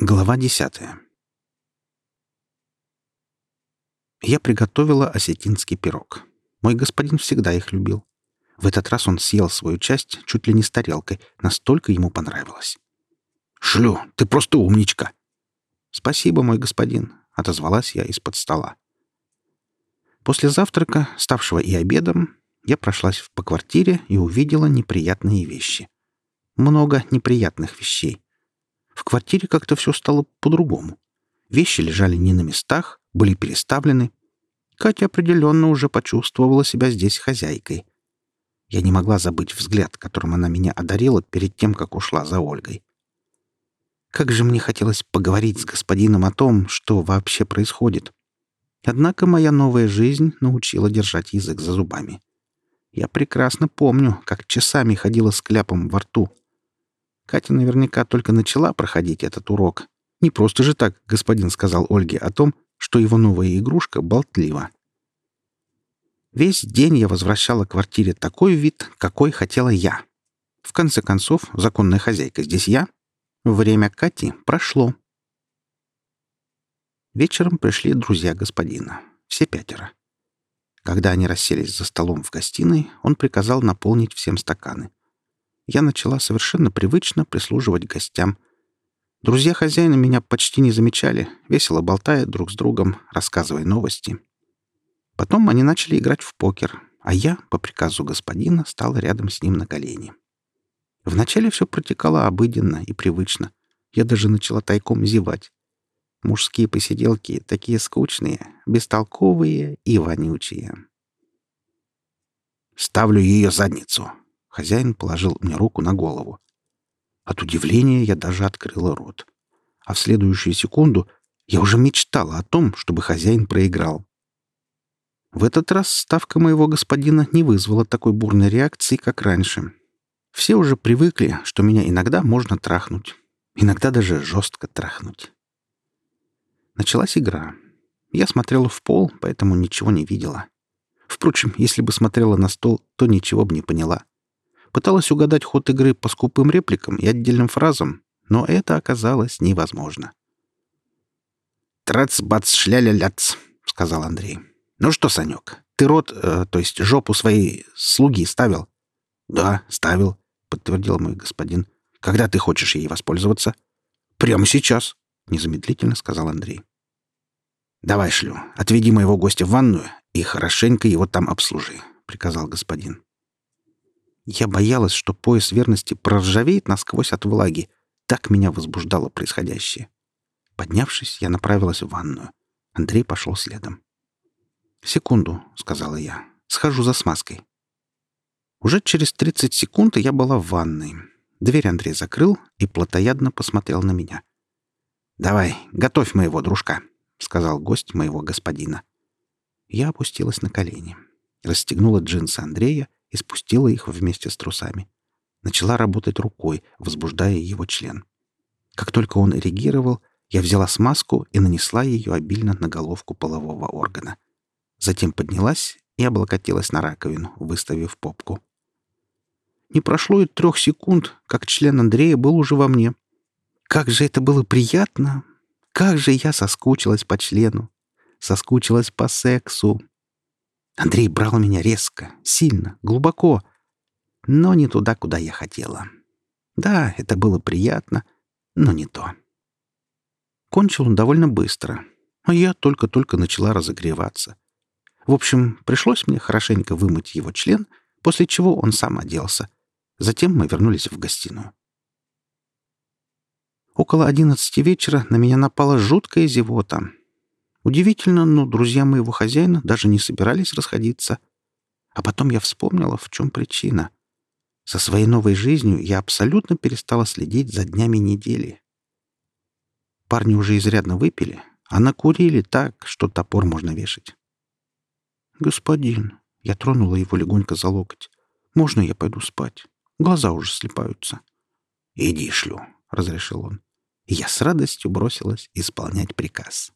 Глава десятая. Я приготовила осетинский пирог. Мой господин всегда их любил. В этот раз он съел свою часть чуть ли не с тарелкой, настолько ему понравилось. «Шлю, ты просто умничка!» «Спасибо, мой господин», — отозвалась я из-под стола. После завтрака, ставшего и обедом, я прошлась по квартире и увидела неприятные вещи. Много неприятных вещей. В квартире как-то все стало по-другому. Вещи лежали не на местах, были переставлены. Катя определенно уже почувствовала себя здесь хозяйкой. Я не могла забыть взгляд, которым она меня одарила перед тем, как ушла за Ольгой. Как же мне хотелось поговорить с господином о том, что вообще происходит. Однако моя новая жизнь научила держать язык за зубами. Я прекрасно помню, как часами ходила с кляпом во рту, Катя наверняка только начала проходить этот урок. Не просто же так господин сказал Ольге о том, что его новая игрушка болтлива. Весь день я возвращала квартире такой вид, какой хотела я. В конце концов, законная хозяйка здесь я. Время Кати прошло. Вечером пришли друзья господина. Все пятеро. Когда они расселись за столом в гостиной, он приказал наполнить всем стаканы я начала совершенно привычно прислуживать гостям. Друзья хозяина меня почти не замечали, весело болтая друг с другом, рассказывая новости. Потом они начали играть в покер, а я, по приказу господина, стала рядом с ним на колени. Вначале все протекало обыденно и привычно. Я даже начала тайком зевать. Мужские посиделки такие скучные, бестолковые и вонючие. «Ставлю ее задницу», Хозяин положил мне руку на голову. От удивления я даже открыла рот. А в следующую секунду я уже мечтала о том, чтобы хозяин проиграл. В этот раз ставка моего господина не вызвала такой бурной реакции, как раньше. Все уже привыкли, что меня иногда можно трахнуть. Иногда даже жестко трахнуть. Началась игра. Я смотрела в пол, поэтому ничего не видела. Впрочем, если бы смотрела на стол, то ничего бы не поняла. Пыталась угадать ход игры по скупым репликам и отдельным фразам, но это оказалось невозможно. «Трац-бац-шля-ля-ляц», — сказал Андрей. «Ну что, Санек, ты рот, э, то есть жопу своей слуги ставил?» «Да, ставил», — подтвердил мой господин. «Когда ты хочешь ей воспользоваться?» «Прямо сейчас», — незамедлительно сказал Андрей. «Давай, шлю, отведи моего гостя в ванную и хорошенько его там обслужи», — приказал господин. Я боялась, что пояс верности проржавеет насквозь от влаги. Так меня возбуждало происходящее. Поднявшись, я направилась в ванную. Андрей пошел следом. «Секунду», — сказала я. «Схожу за смазкой». Уже через 30 секунд я была в ванной. Дверь Андрей закрыл и плотоядно посмотрел на меня. «Давай, готовь моего дружка», — сказал гость моего господина. Я опустилась на колени, расстегнула джинсы Андрея и спустила их вместе с трусами. Начала работать рукой, возбуждая его член. Как только он реагировал, я взяла смазку и нанесла ее обильно на головку полового органа. Затем поднялась и облокотилась на раковину, выставив попку. Не прошло и трех секунд, как член Андрея был уже во мне. Как же это было приятно! Как же я соскучилась по члену! Соскучилась по сексу! Андрей брал меня резко, сильно, глубоко, но не туда, куда я хотела. Да, это было приятно, но не то. Кончил он довольно быстро, а я только-только начала разогреваться. В общем, пришлось мне хорошенько вымыть его член, после чего он сам оделся. Затем мы вернулись в гостиную. Около одиннадцати вечера на меня напала жуткая зевота — Удивительно, но друзья моего хозяина даже не собирались расходиться. А потом я вспомнила, в чем причина. Со своей новой жизнью я абсолютно перестала следить за днями недели. Парни уже изрядно выпили, а накурили так, что топор можно вешать. «Господин», — я тронула его легонько за локоть, — «можно я пойду спать? Глаза уже слепаются». «Иди, шлю», — разрешил он. И я с радостью бросилась исполнять приказ.